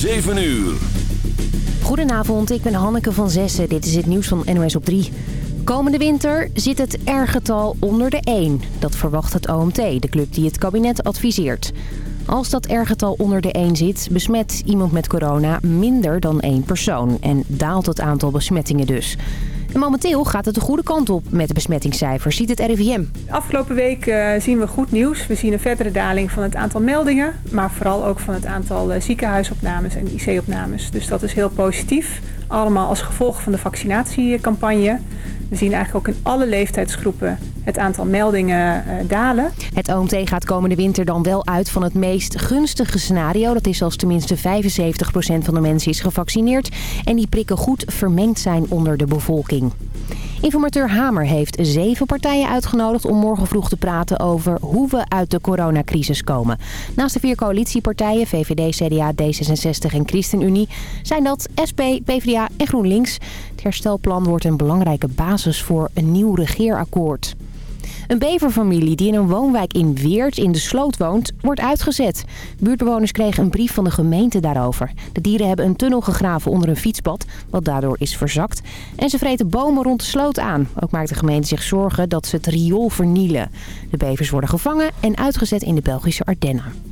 7 uur. Goedenavond, ik ben Hanneke van Zessen. Dit is het nieuws van NOS op 3. Komende winter zit het R-getal onder de 1. Dat verwacht het OMT, de club die het kabinet adviseert. Als dat R-getal onder de 1 zit, besmet iemand met corona minder dan één persoon. En daalt het aantal besmettingen dus. En momenteel gaat het de goede kant op met de besmettingscijfers, ziet het RIVM. Afgelopen week uh, zien we goed nieuws. We zien een verdere daling van het aantal meldingen, maar vooral ook van het aantal uh, ziekenhuisopnames en IC-opnames. Dus dat is heel positief. Allemaal als gevolg van de vaccinatiecampagne. We zien eigenlijk ook in alle leeftijdsgroepen het aantal meldingen uh, dalen. Het OMT gaat komende winter dan wel uit van het meest gunstige scenario. Dat is als tenminste 75% van de mensen is gevaccineerd en die prikken goed vermengd zijn onder de bevolking. Informateur Hamer heeft zeven partijen uitgenodigd om morgen vroeg te praten over hoe we uit de coronacrisis komen. Naast de vier coalitiepartijen, VVD, CDA, D66 en ChristenUnie, zijn dat SP, PvdA en GroenLinks. Het herstelplan wordt een belangrijke basis voor een nieuw regeerakkoord. Een beverfamilie die in een woonwijk in Weert in de sloot woont, wordt uitgezet. Buurtbewoners kregen een brief van de gemeente daarover. De dieren hebben een tunnel gegraven onder een fietspad, wat daardoor is verzakt. En ze vreten bomen rond de sloot aan. Ook maakt de gemeente zich zorgen dat ze het riool vernielen. De bevers worden gevangen en uitgezet in de Belgische Ardennen.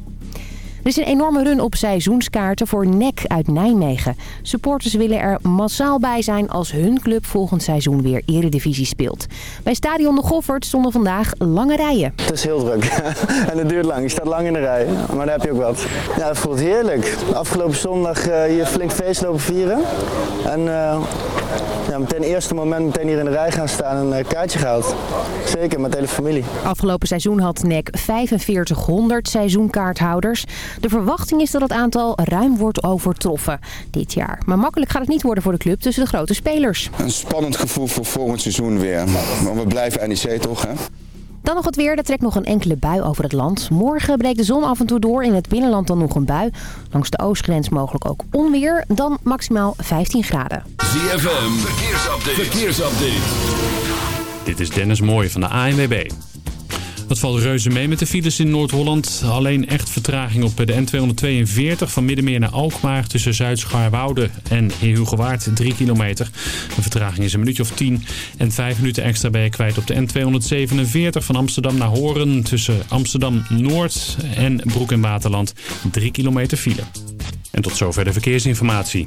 Er is een enorme run op seizoenskaarten voor NEC uit Nijmegen. Supporters willen er massaal bij zijn als hun club volgend seizoen weer eredivisie speelt. Bij Stadion de Goffert stonden vandaag lange rijen. Het is heel druk en het duurt lang. Je staat lang in de rij, maar daar heb je ook wat. Ja, het voelt heerlijk. Afgelopen zondag uh, hier flink feest lopen vieren. En uh, ja, meteen eerste moment meteen hier in de rij gaan staan en een kaartje gehaald. Zeker, met de hele familie. Afgelopen seizoen had NEC 4500 seizoenkaarthouders. De verwachting is dat het aantal ruim wordt overtroffen dit jaar. Maar makkelijk gaat het niet worden voor de club tussen de grote spelers. Een spannend gevoel voor volgend seizoen weer. Maar we blijven NEC toch, hè? Dan nog het weer. Er trekt nog een enkele bui over het land. Morgen breekt de zon af en toe door. In het binnenland dan nog een bui. Langs de oostgrens mogelijk ook onweer. Dan maximaal 15 graden. ZFM. Verkeersupdate. Verkeersupdate. Dit is Dennis Mooij van de ANWB. Het valt reuze mee met de files in Noord-Holland. Alleen echt vertraging op de N242 van Middenmeer naar Alkmaar... tussen Zuid-Scharwoude en Heerhugowaard 3 kilometer. De vertraging is een minuutje of 10. En 5 minuten extra ben je kwijt op de N247 van Amsterdam naar Horen... tussen Amsterdam-Noord en Broek en Waterland 3 kilometer file. En tot zover de verkeersinformatie.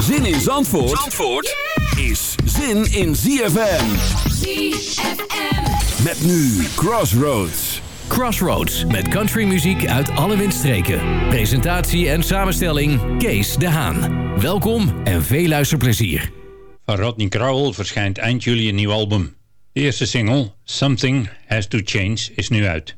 Zin in Zandvoort, Zandvoort is zin in ZFM. ZFM. Met nu Crossroads. Crossroads met countrymuziek uit alle windstreken. Presentatie en samenstelling Kees de Haan. Welkom en veel luisterplezier. Van Rodney Crowell verschijnt eind juli een nieuw album. De eerste single, Something Has to Change, is nu uit.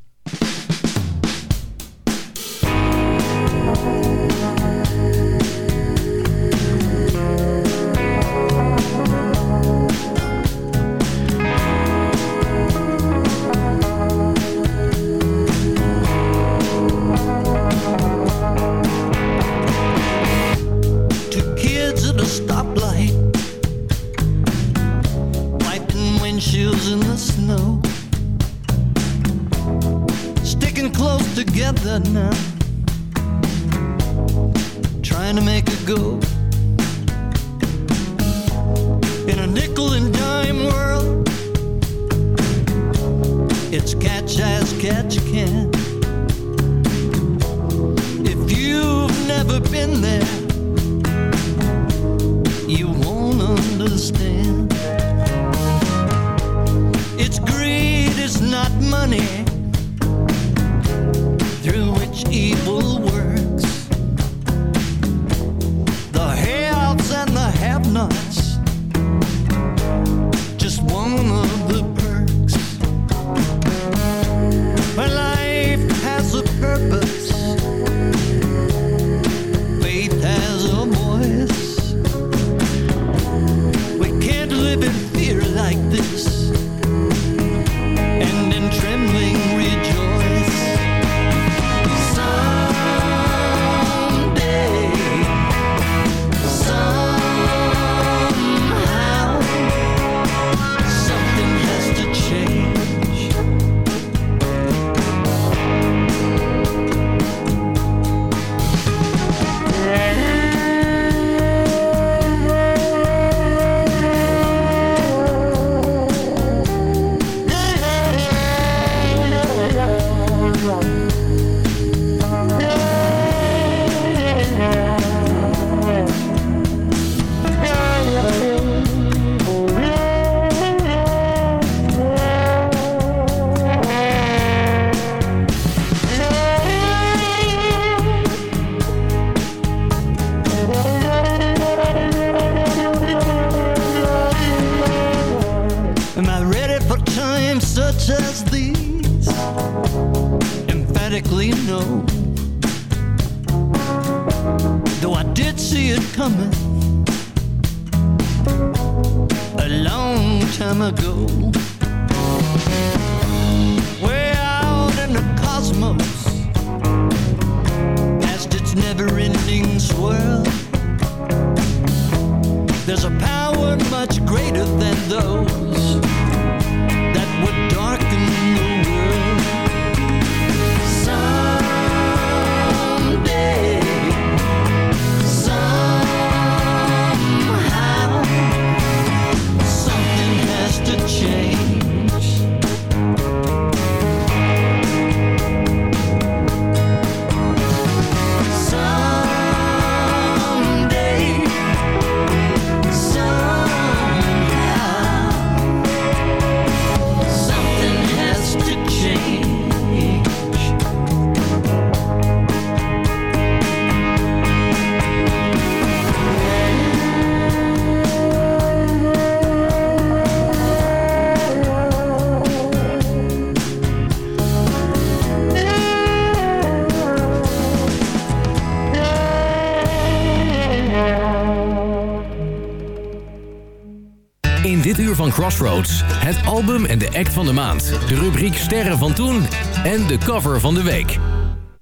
Maand. De rubriek Sterren van Toen en de cover van de week.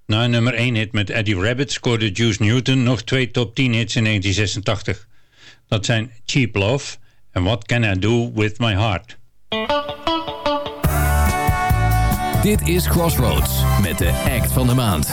Na een nummer 1 hit met Eddie Rabbit scoorde Juice Newton nog twee top 10 hits in 1986. Dat zijn Cheap Love en What Can I Do With My Heart. Dit is Crossroads met de act van de maand.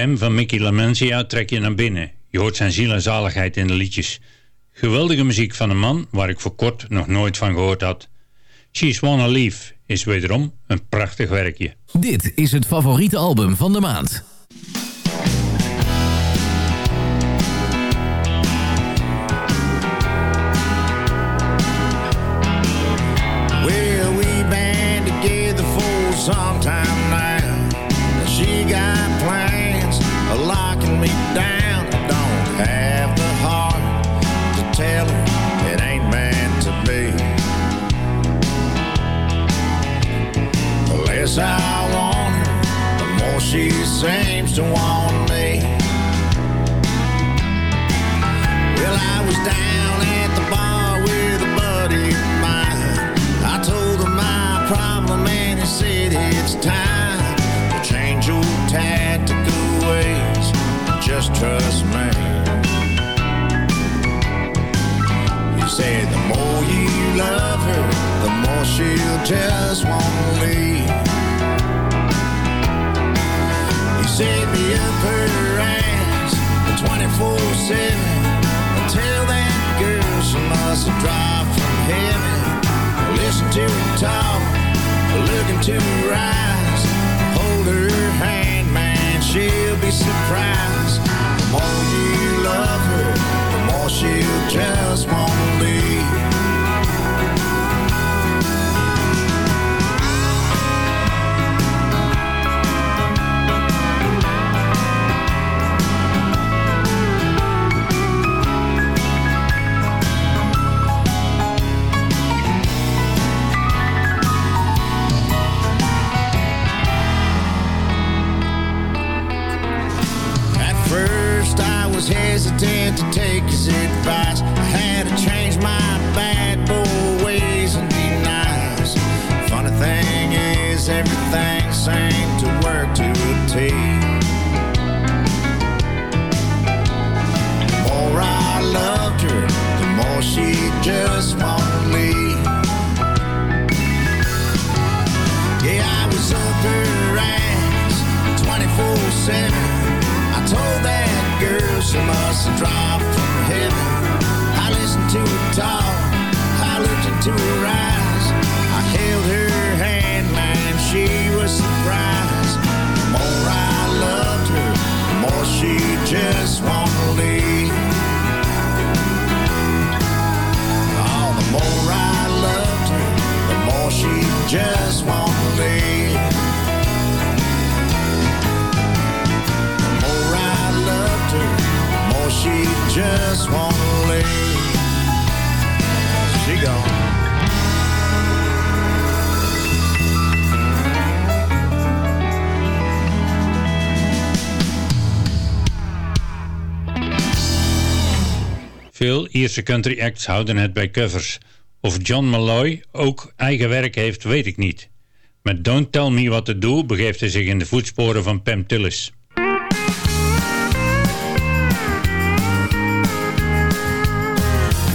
Stem van Mickey Lamensia trek je naar binnen. Je hoort zijn ziel en zaligheid in de liedjes. Geweldige muziek van een man waar ik voor kort nog nooit van gehoord had. She's Wanna Leave is wederom een prachtig werkje. Dit is het favoriete album van de maand. Less I want her, the more she seems to want me. Well, I was down at the bar with a buddy of mine. I told him my problem and he said it's time to change your tactical ways. Just trust me. He said the more you love her, the more she'll just won't leave. He said be up her ass 24-7 Tell that girl she must have dropped from heaven. Listen to her talk, look into her eyes. Hold her hand, man, she'll be surprised. The more you love her, the more she'll just won't leave. Veel Ierse country acts houden het bij covers. Of John Malloy ook eigen werk heeft, weet ik niet. Met Don't Tell Me What To Do begeeft hij zich in de voetsporen van Pam Tillis.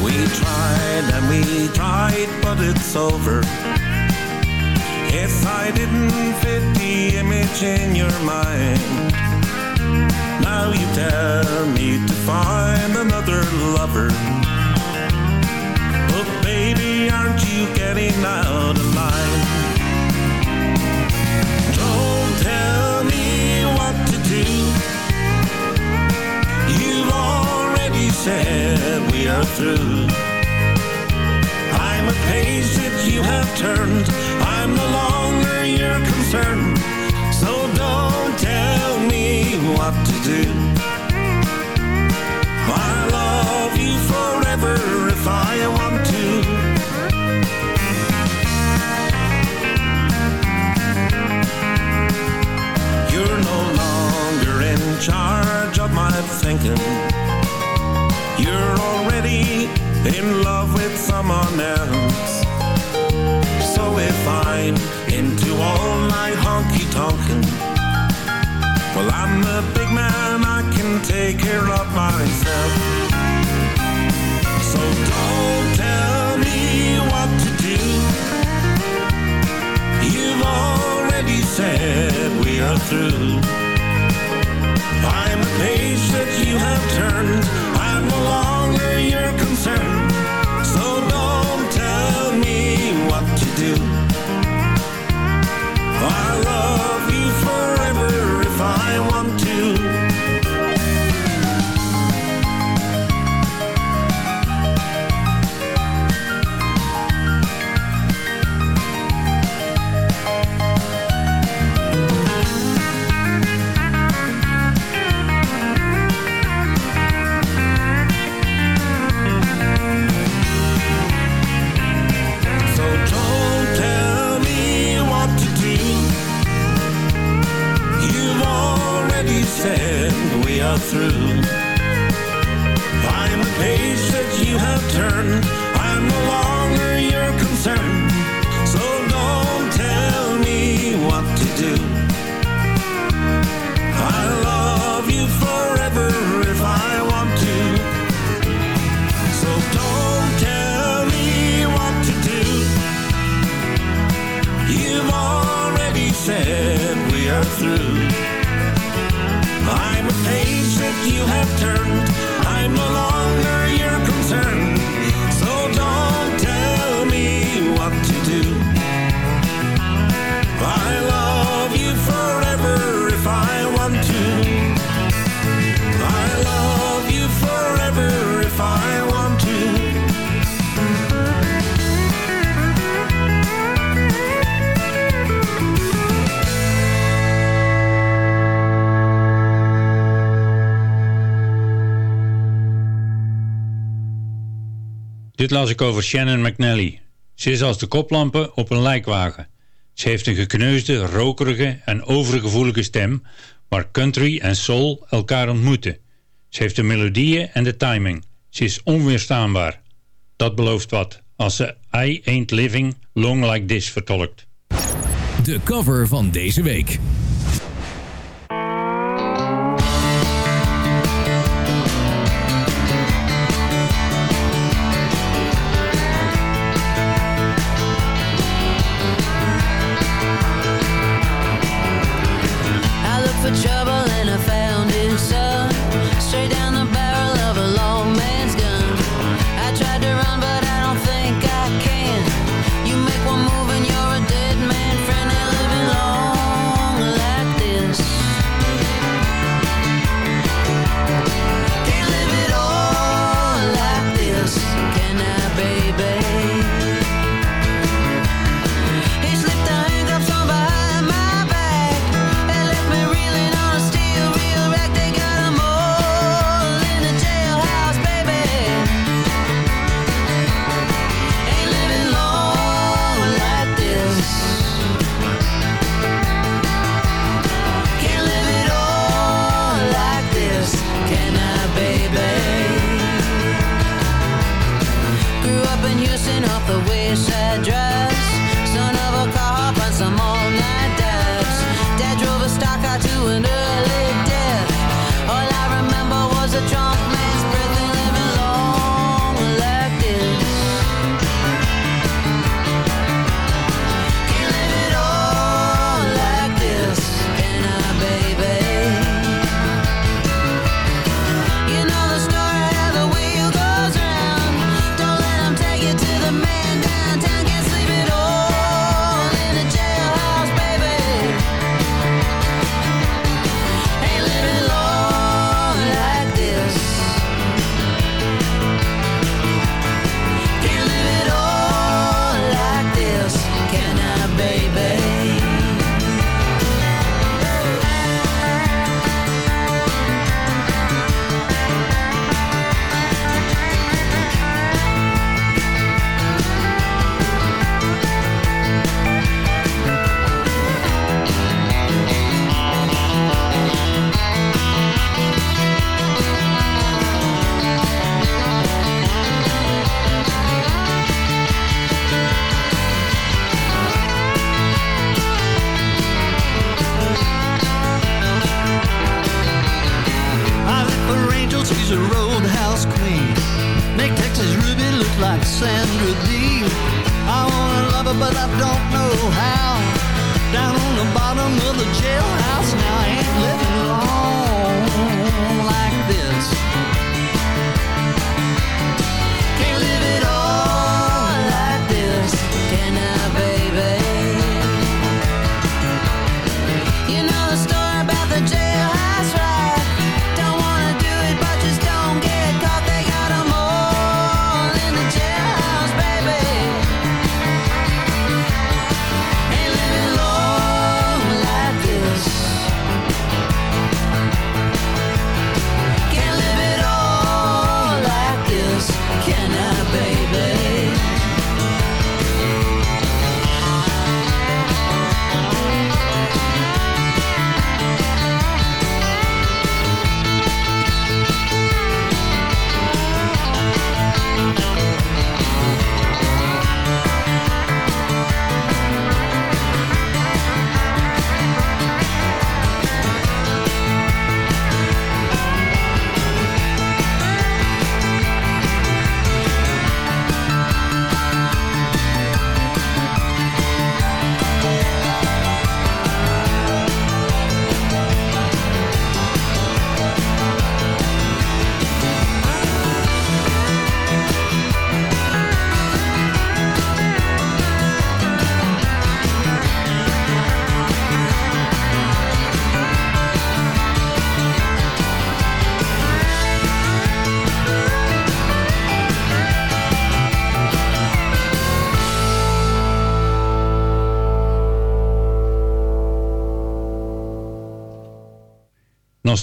We tried and we tried, but it's over. If I didn't fit the image in your mind, now you tell me to find another lover. But baby, aren't you getting out of line? Don't tell me what to do. You've already said we are through. I'm a page that you have turned. I'm no longer your concern. So don't tell me what to do. I love you forever if I want to. You're no longer in charge of my thinking. You're already in love with someone else. So if I'm into all night honky tonkin', well, I'm the big man, I can take care of myself. So don't tell me what to do. You've already said we are through. I'm a page that you have turned. I'm no longer your concern. So don't tell me what to do. las ik over Shannon McNally. Ze is als de koplampen op een lijkwagen. Ze heeft een gekneusde, rokerige en overgevoelige stem... waar country en soul elkaar ontmoeten. Ze heeft de melodieën en de timing. Ze is onweerstaanbaar. Dat belooft wat als ze I Ain't Living Long Like This vertolkt. De cover van deze week.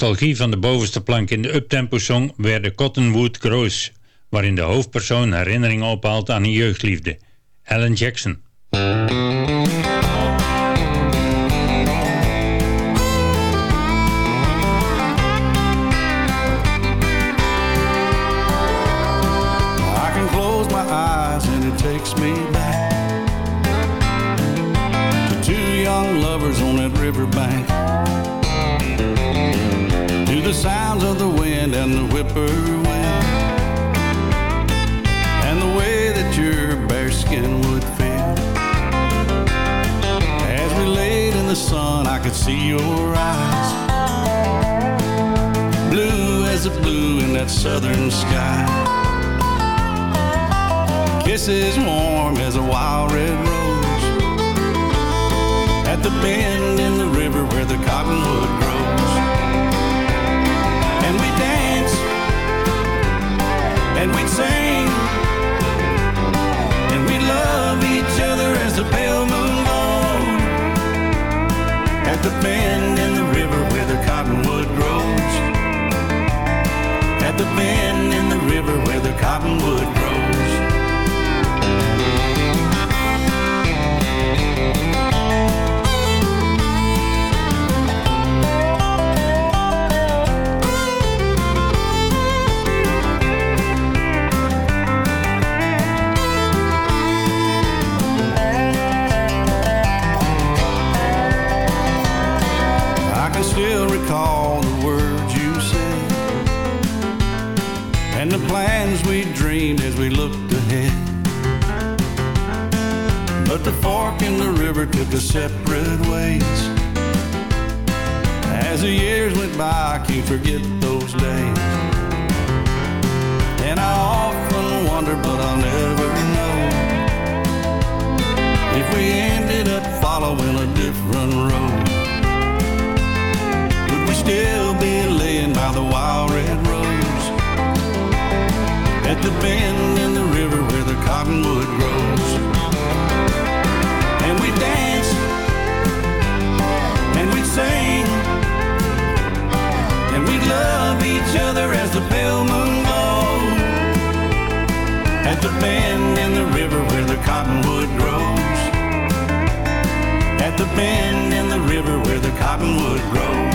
nostalgie van de bovenste plank in de uptempo-song werden Cottonwood Crows waarin de hoofdpersoon herinneringen ophaalt aan een jeugdliefde, Alan Jackson. riverbank The sounds of the wind and the whippoorwill. And the way that your bare skin would feel. As we laid in the sun, I could see your eyes. Blue as the blue in that southern sky. Kisses warm as a wild red rose. At the bend in the river where the cottonwood grows. And we'd and we love each other as the pale moon goes. At the bend in the river where the cottonwood grows. At the bend in the river where the cottonwood grows. Dreamed as we looked ahead. But the fork in the river took us separate ways. As the years went by, I can't forget those days. And I often wonder, but I'll never know if we ended up following a different road. Would we still be laying by the wild at the bend in the river where the cottonwood grows? And we dance and we'd sing and we'd love each other as the pale moon goes at the bend in the river where the cottonwood grows. At the bend in the river where the cottonwood grows.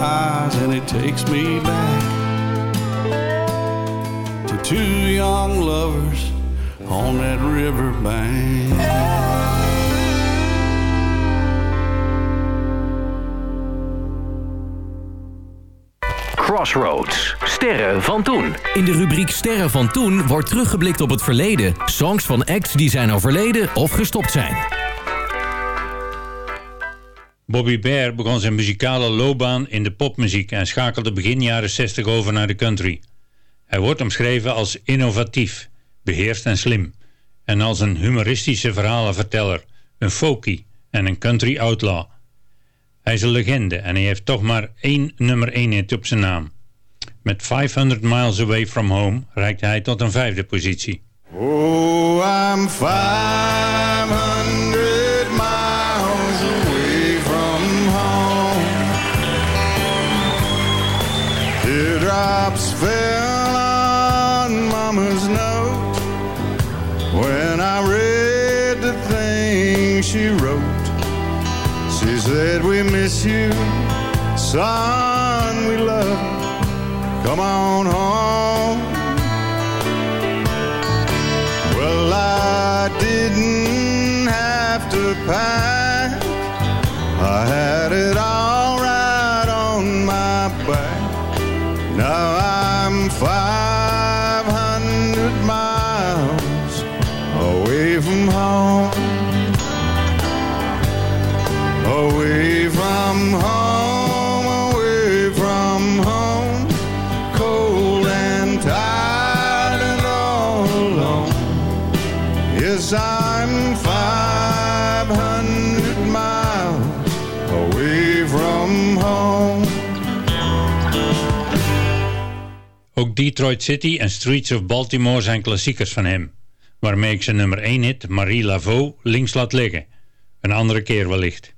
Eyes and it takes me back to two young lovers on that riverbank. Crossroads. Sterren van toen. In de rubriek Sterren van toen wordt teruggeblikt op het verleden. Songs van acts die zijn overleden of gestopt zijn. Bobby Bear begon zijn muzikale loopbaan in de popmuziek en schakelde begin jaren 60 over naar de country. Hij wordt omschreven als innovatief, beheerst en slim. En als een humoristische verhalenverteller, een folkie en een country outlaw. Hij is een legende en hij heeft toch maar één nummer 1 hit op zijn naam. Met 500 Miles Away From Home reikt hij tot een vijfde positie. Oh, I'm 500 said, We miss you, son, we love you. Come on home. Well, I didn't have to pack. I had it all right on my back. Now I'm 500 Ook Detroit City en Streets of Baltimore zijn klassiekers van hem. Waarmee ik zijn nummer 1 hit Marie Laveau links laat liggen. Een andere keer wellicht.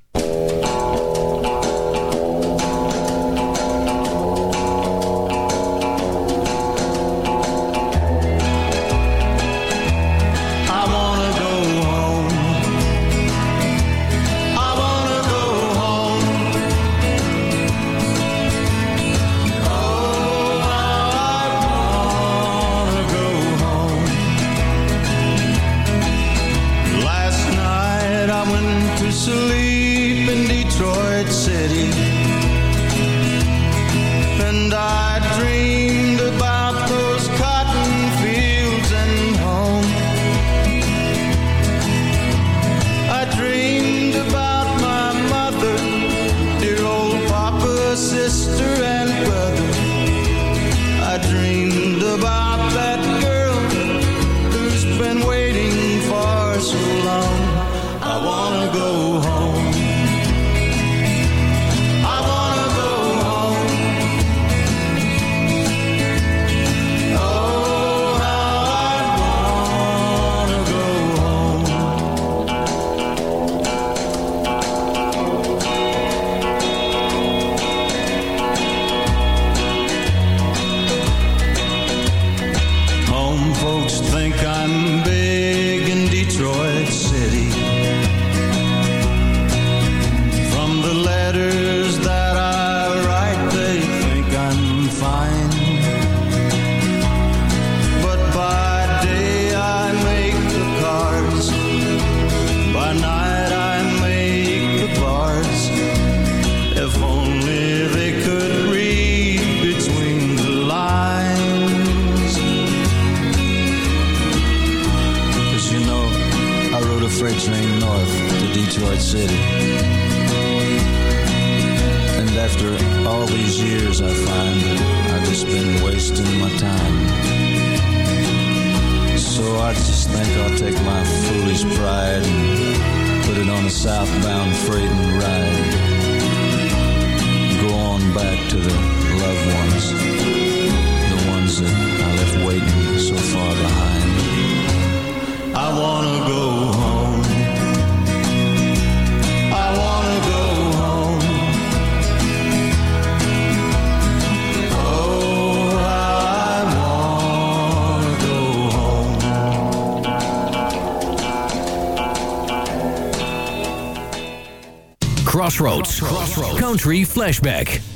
Crossroads. Crossroads. Country Flashback.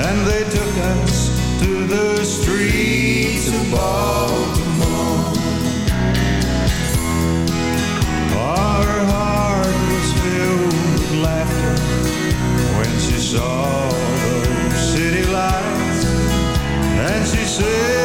And they took us to the streets of Baltimore. Our heart was filled with laughter When she saw those city lights. And she said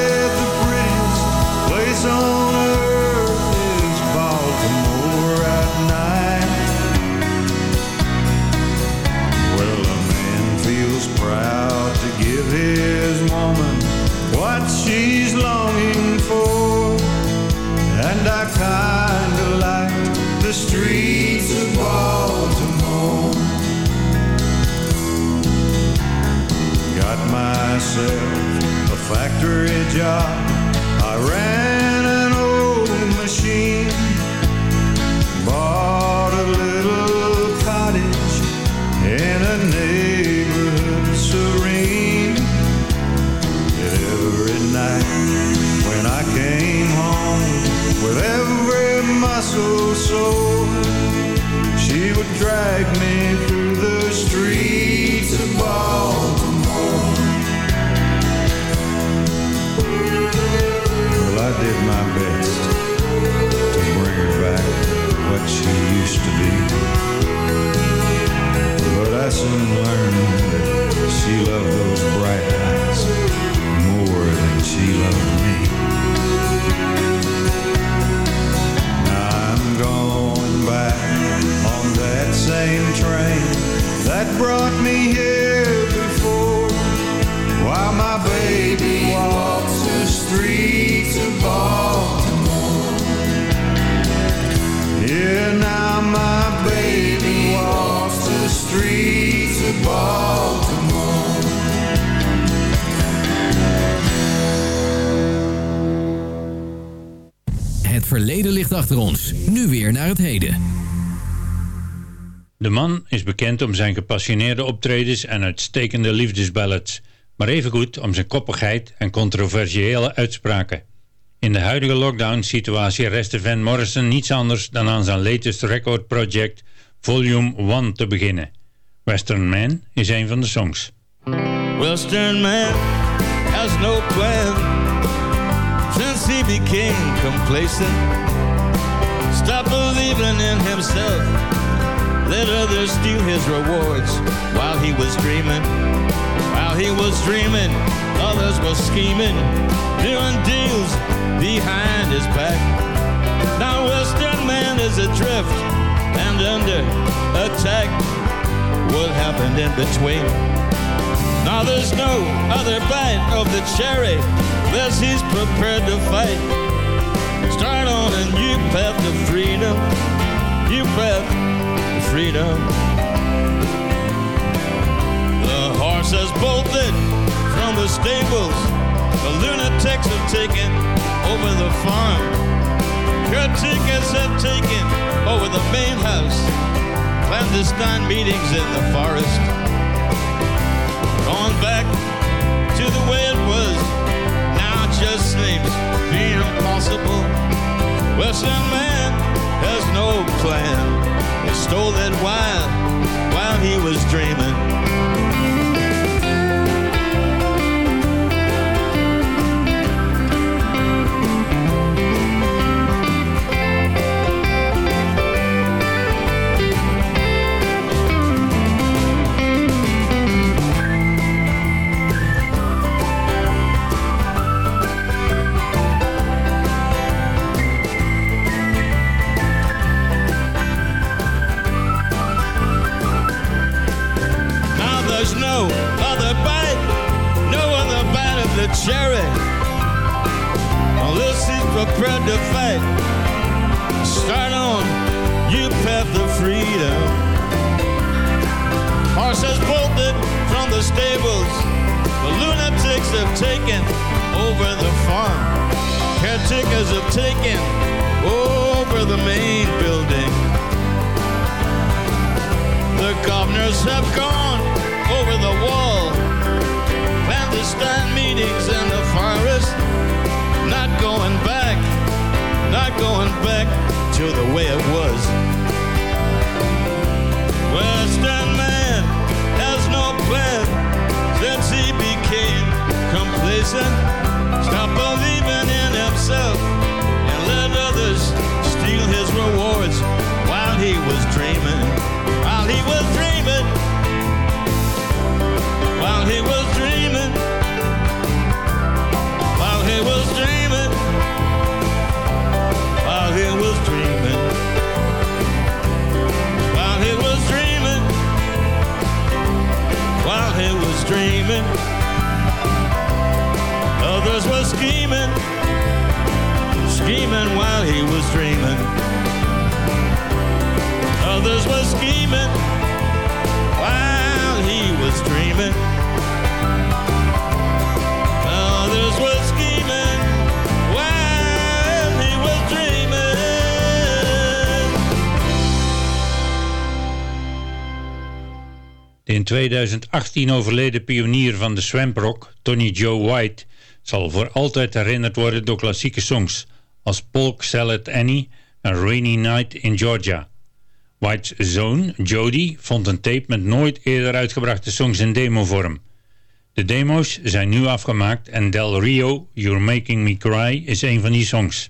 factory job. used to be. But I soon learned that she loved those bright eyes more than she loved me. Now I'm going back on that same train that brought me here. streets of Baltimore. Het verleden ligt achter ons, nu weer naar het heden. De man is bekend om zijn gepassioneerde optredens en uitstekende liefdesballets, maar evengoed om zijn koppigheid en controversiële uitspraken. In de huidige lockdown-situatie restte Van Morrison niets anders dan aan zijn latest record project Volume 1 te beginnen. Western Man is een van de songs. Western man has no plan since he became complacent. Stop believing in himself. Let others steal his rewards while he was dreaming. While he was dreaming, others were scheming, doing deals behind his back. Now Western man is adrift and under attack. What happened in between? Now there's no other bite of the cherry Less he's prepared to fight. Start on a new path to freedom New path to freedom. The horse has bolted from the stables. The lunatics have taken over the farm. Caretakers have taken over the main house Clandestine meetings in the forest. Going back to the way it was. Now it just seems impossible. Western man has no plan. He stole that wine while he was dreaming 2018 overleden pionier van de swamp rock, Tony Joe White, zal voor altijd herinnerd worden door klassieke songs als Polk Salad Annie en Rainy Night in Georgia. White's zoon, Jody, vond een tape met nooit eerder uitgebrachte songs in demovorm. De demo's zijn nu afgemaakt en Del Rio, You're Making Me Cry, is een van die songs.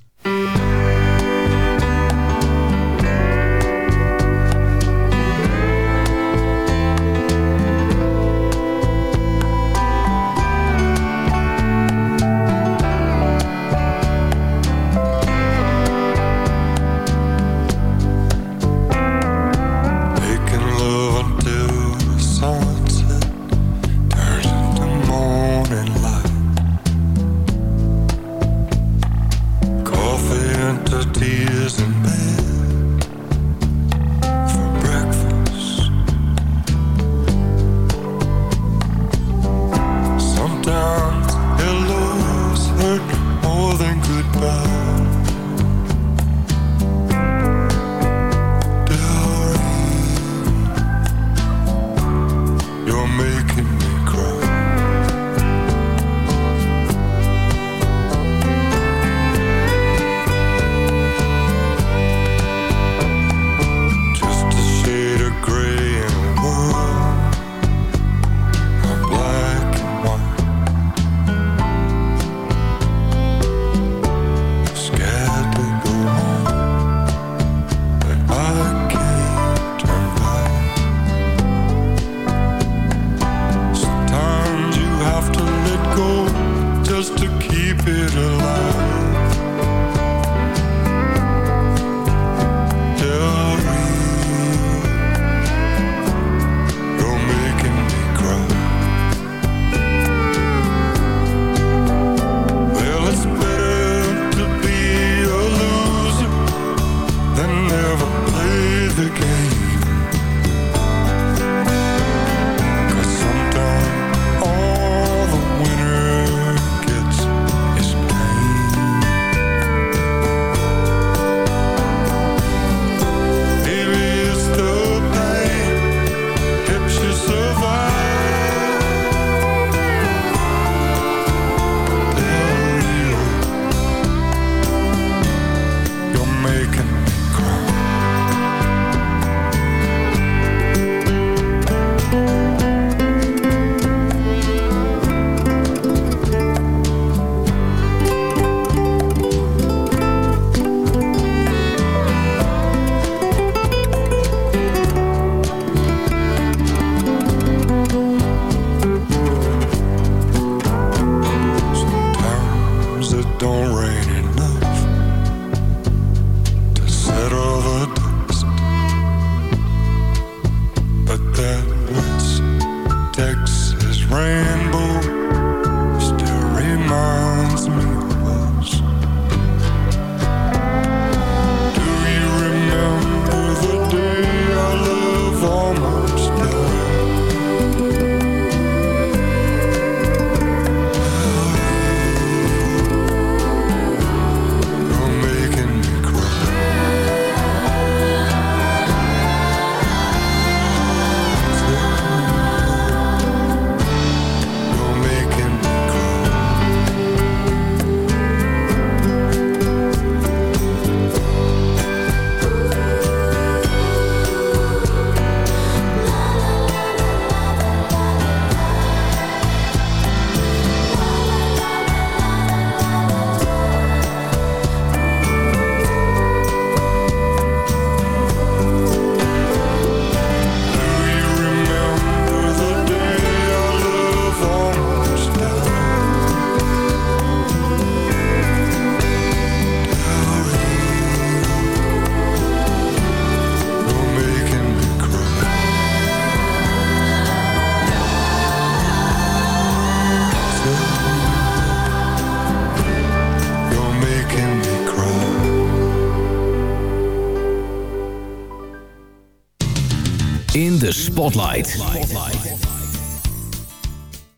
De Spotlight.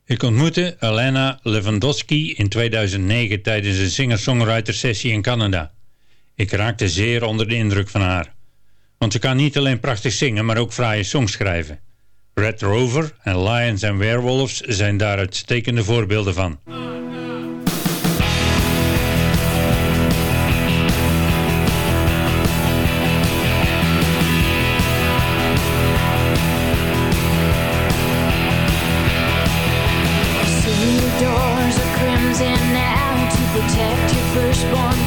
Ik ontmoette Elena Lewandowski in 2009 tijdens een singer-songwriter-sessie in Canada. Ik raakte zeer onder de indruk van haar. Want ze kan niet alleen prachtig zingen, maar ook fraaie songs schrijven. Red Rover en Lions and Werewolves zijn daar uitstekende voorbeelden van. Now to protect your firstborn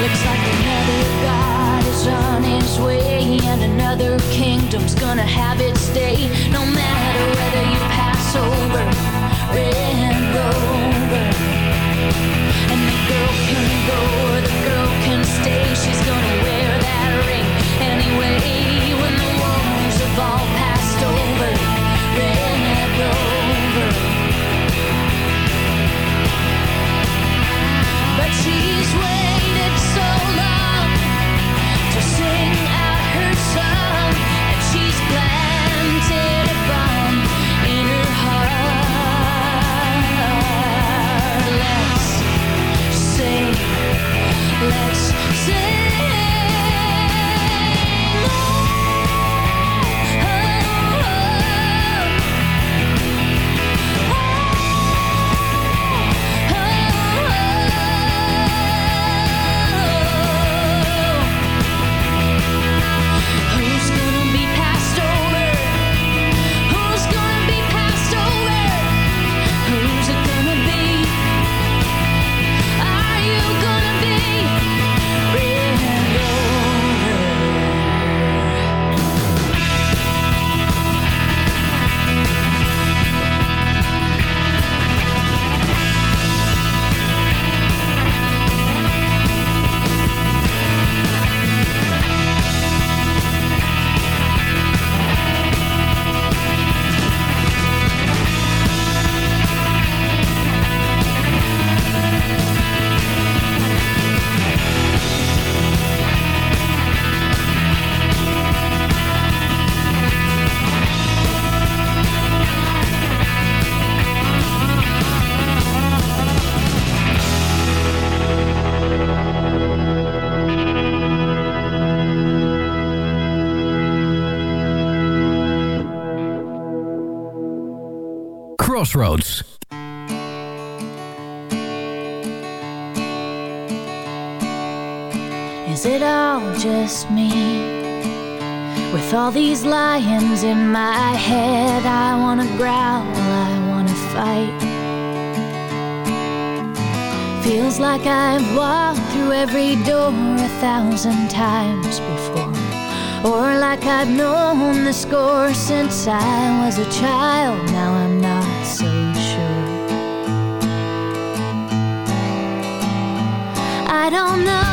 Looks like another god is on his way, and another kingdom's gonna have its day. No matter whether you pass over Red Rover, and the girl can go or the girl can stay. She's gonna wear that ring anyway. When the wars have Crossroads. Is it all just me? With all these lions in my head, I wanna growl, I wanna fight. Feels like I've walked through every door a thousand times before. Or like I've known the score since I was a child, now I'm not so sure. I don't know,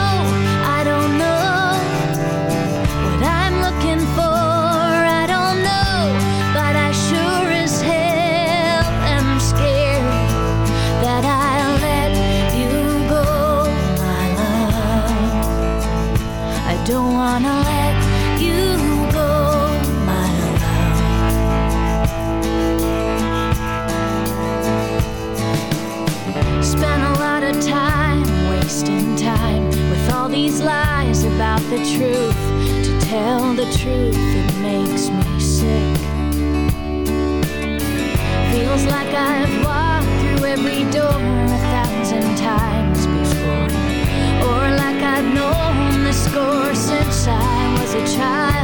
the truth, it makes me sick. Feels like I've walked through every door a thousand times before. Or like I've known the score since I was a child.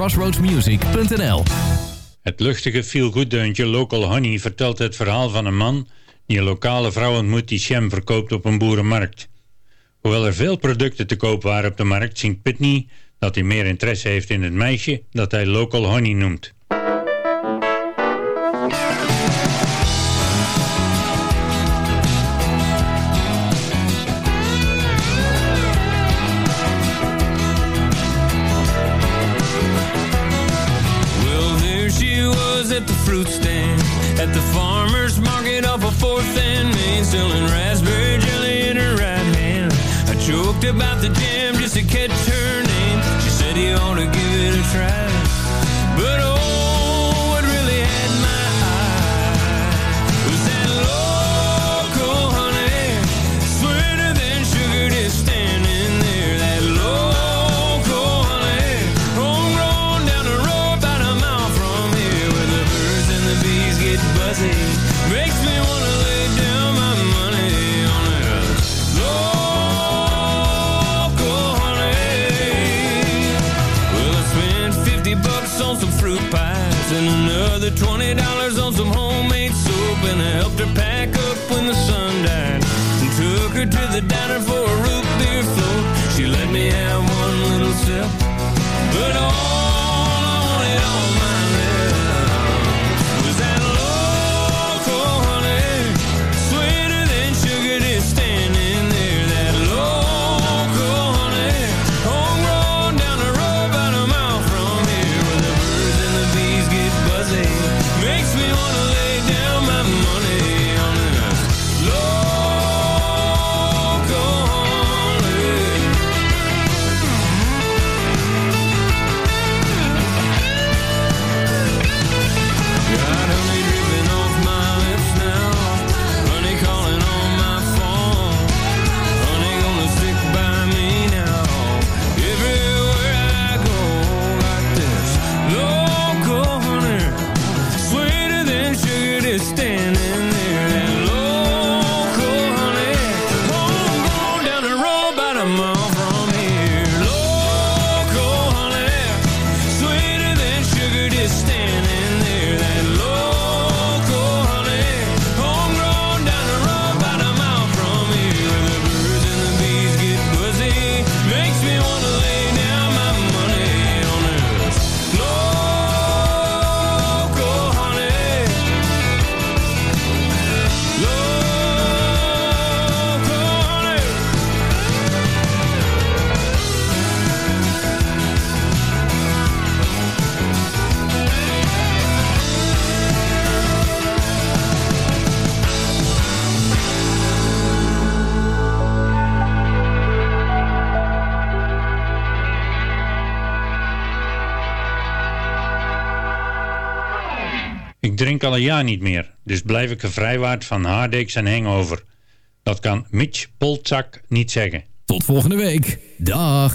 crossroadsmusic.nl Het luchtige feel-good deuntje Local Honey vertelt het verhaal van een man die een lokale vrouw ontmoet die jam verkoopt op een boerenmarkt. Hoewel er veel producten te koop waren op de markt, ziet Pitney dat hij meer interesse heeft in het meisje dat hij Local Honey noemt. jaar niet meer, dus blijf ik gevrijwaard van hardeks en Hangover. Dat kan Mitch Polczak niet zeggen. Tot volgende week. Dag.